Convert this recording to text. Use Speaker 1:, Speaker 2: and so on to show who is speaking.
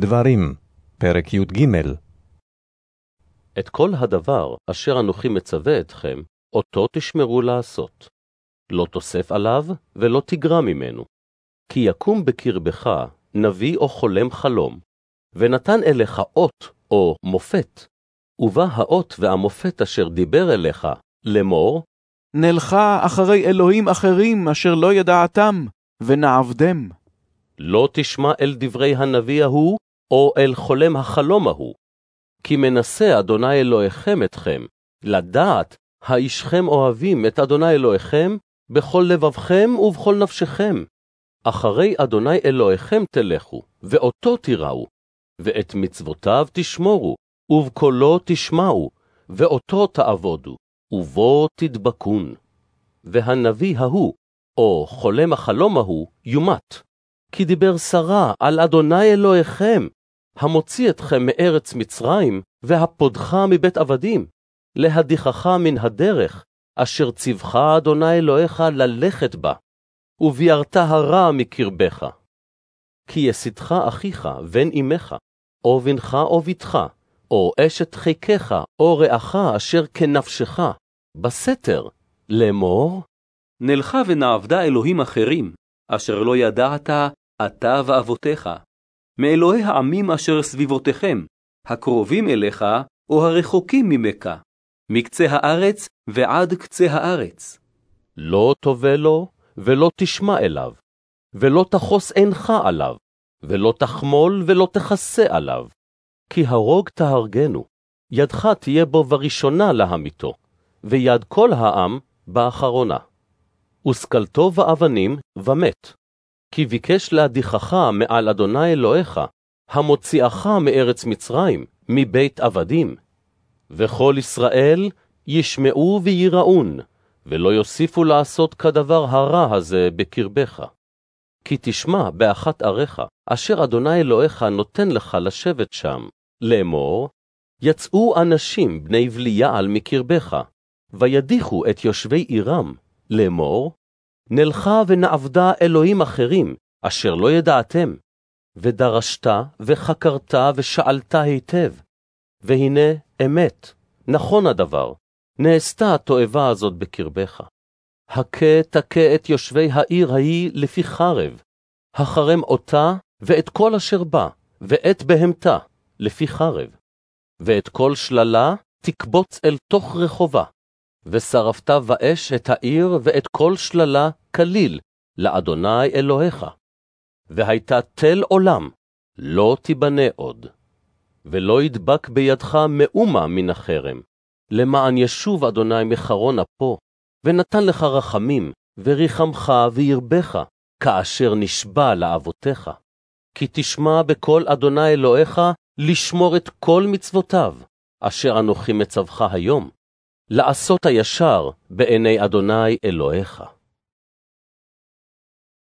Speaker 1: דברים, פרק י"ג
Speaker 2: את כל הדבר אשר אנוכי מצווה אתכם, אותו תשמרו לעשות. לא תוסף עליו ולא תגרע ממנו. כי יקום בקרבך נביא או חולם חלום, ונתן אליך אות או מופת, ובא האות והמופת אשר דיבר אליך לאמור,
Speaker 3: נלכה אחרי אלוהים אחרים אשר לא ידעתם, ונעבדם.
Speaker 2: לא תשמע אל דברי הנביא ההוא, או אל חולם החלום ההוא. כי מנסה אדוני אלוהיכם אתכם, לדעת האישכם אוהבים את אדוני אלוהיכם בכל לבבכם ובכל נפשכם. אחרי אדוני אלוהיכם תלכו, ואותו תיראו, ואת מצוותיו תשמורו, ובקולו תשמעו, ואותו תעבודו, ובו תדבקון. והנביא ההוא, או חולם החלום ההוא, יומת. כי דיבר שרה על אדוני אלוהיכם, המוציא אתכם מארץ מצרים, והפודך מבית עבדים, להדיחך מן הדרך, אשר ציווך אדוני אלוהיך ללכת בה, וביארת הרע מקרבך. כי יסיתך אחיך, בן אמך, או בנך או בתך, או אשת חיקך, או רעך אשר כנפשך, בסתר, לאמור,
Speaker 4: נלכה ונעבדה אלוהים אחרים, אשר לא ידעת, אתה ואבותיך, מאלוהי העמים אשר סביבותיכם, הקרובים אליך, או הרחוקים ממך, מקצה הארץ ועד קצה הארץ.
Speaker 2: לא תובא לו, ולא תשמע אליו, ולא תחוס עינך עליו, ולא תחמול ולא תכסה עליו. כי הרוג תהרגנו, ידך תהיה בו בראשונה להמיתו, ויד כל העם באחרונה. ושכלתו באבנים ומת. כי ביקש להדיחך מעל אדוני אלוהיך, המוציאך מארץ מצרים, מבית עבדים. וכל ישראל ישמעו וייראון, ולא יוסיפו לעשות כדבר הרע הזה בקרבך. כי תשמע באחת עריך, אשר אדוני אלוהיך נותן לך לשבת שם, לאמור, יצאו אנשים בני בליעל מקרבך, וידיחו את יושבי עירם, לאמור, נלכה ונעבדה אלוהים אחרים, אשר לא ידעתם, ודרשת וחקרת ושאלת היטב. והנה אמת, נכון הדבר, נעשתה התועבה הזאת בקרבך. הכה תכה את יושבי העיר ההיא לפי חרב, החרם אותה ואת כל אשר בה, ואת בהמתה, לפי חרב. ואת כל שללה תקבוץ אל תוך רחובה, ושרפת באש את העיר ואת כל שללה כליל, לאדוני אלוהיך. והייתה תל עולם, לא תיבנה עוד. ולא ידבק בידך מאומה מן החרם, למען ישוב אדוני מחרון אפו, ונתן לך רחמים, וריחמך וירבך, כאשר נשבע לאבותיך. כי תשמע בקול אדוני אלוהיך לשמור את כל מצוותיו, אשר אנוכי מצווך היום, לעשות הישר בעיני אדוני אלוהיך.